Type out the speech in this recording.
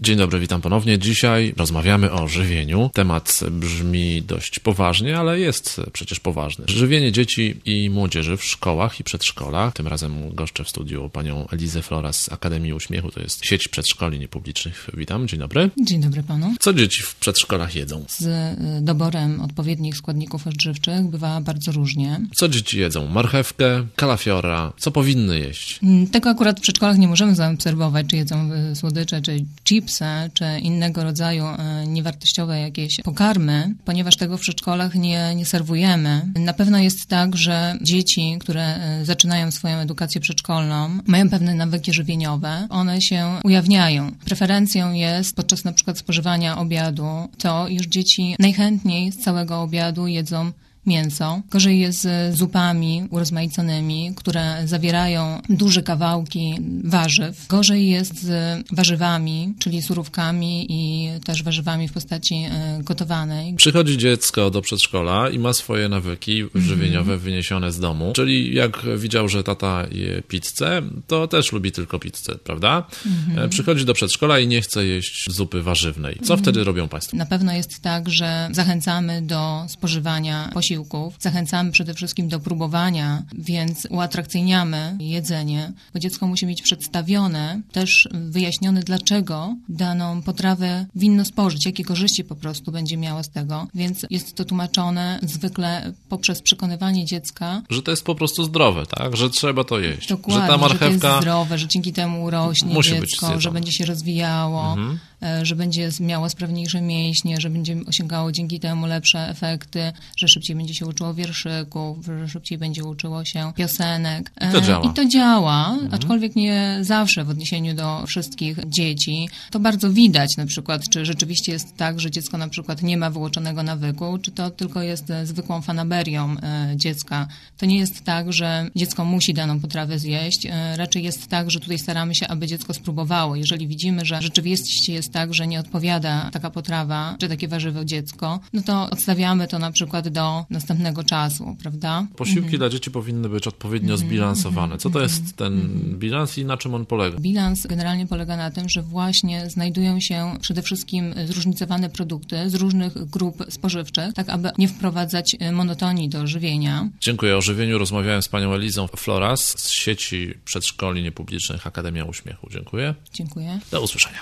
Dzień dobry, witam ponownie. Dzisiaj rozmawiamy o żywieniu. Temat brzmi dość poważnie, ale jest przecież poważny. Żywienie dzieci i młodzieży w szkołach i przedszkolach. Tym razem goszczę w studiu panią Elizę Flora z Akademii Uśmiechu. To jest sieć przedszkoli niepublicznych. Witam, dzień dobry. Dzień dobry panu. Co dzieci w przedszkolach jedzą? Z y, doborem odpowiednich składników odżywczych bywa bardzo różnie. Co dzieci jedzą? Marchewkę, kalafiora. Co powinny jeść? Mm, Tego akurat w przedszkolach nie możemy zaobserwować, czy jedzą y, słodycze, czy chipsy, czy innego rodzaju y, niewartościowe jakieś pokarmy, ponieważ tego w przedszkolach nie, nie serwujemy. Na pewno jest tak, że dzieci, które y, zaczynają swoją edukację przedszkolną, mają pewne nawyki żywieniowe, one się ujawniają. Preferencją jest podczas na przykład spożywania obiadu to, iż dzieci najchętniej z całego obiadu jedzą mięso. Gorzej jest z zupami urozmaiconymi, które zawierają duże kawałki warzyw. Gorzej jest z warzywami, czyli surówkami i też warzywami w postaci e, gotowanej. Przychodzi dziecko do przedszkola i ma swoje nawyki żywieniowe wyniesione z domu. Czyli jak widział, że tata je pizzę, to też lubi tylko pizzę, prawda? E, Przychodzi do przedszkola i nie chce jeść zupy warzywnej. Co wtedy robią państwo? Na pewno jest tak, że zachęcamy do spożywania posiłków, zachęcamy przede wszystkim do próbowania, więc uatrakcyjniamy jedzenie, bo dziecko musi mieć przedstawione, też wyjaśnione, dlaczego daną potrawę winno spożyć, jakie korzyści po prostu będzie miało z tego, więc jest to tłumaczone zwykle poprzez przekonywanie dziecka, Że to jest po prostu zdrowe, tak? Że trzeba to jeść. Dokładnie, że ta że to marchewka. jest zdrowe, że dzięki temu być dziecko, że będzie się rozwijało, e, że będzie miało sprawniejsze mięśnie, że będzie osiągało dzięki temu lepsze efekty, że szybciej będzie się uczyło wierszyków, że szybciej będzie uczyło się piosenek. I to E, działa. I to działa, aczkolwiek nie zawsze w odniesieniu do wszystkich dzieci. To bardzo widać na przykład, czy rzeczywiście jest tak, że dziecko na przykład nie ma wyłoczonego nawyku, czy to tylko jest e, zwykłą fanaberią e, dziecka. To nie jest tak, że dziecko musi daną potrawę zjeść. E, Raczej jest tak, że tutaj staramy się, aby dziecko spróbowało. Jeżeli widzimy, że rzeczywiście jest tak, że nie odpowiada taka potrawa, czy takie warzywo dziecko, no to odstawiamy to na przykład do następnego czasu, prawda? Posiłki dla dzieci powinny być odpowiednio zbilansowane. Co to jest ten bilans i na czym on polega? Bilans generalnie polega na tym, że właśnie znajdują się przede wszystkim zróżnicowane produkty z różnych grup spożywczych, tak aby nie wprowadzać monotonii do żywienia. Dziękuję. O żywieniu rozmawiałem z panią Elizą Floras z sieci przedszkoli niepublicznych Akademia Uśmiechu. Dziękuję. Dziękuję. Do usłyszenia.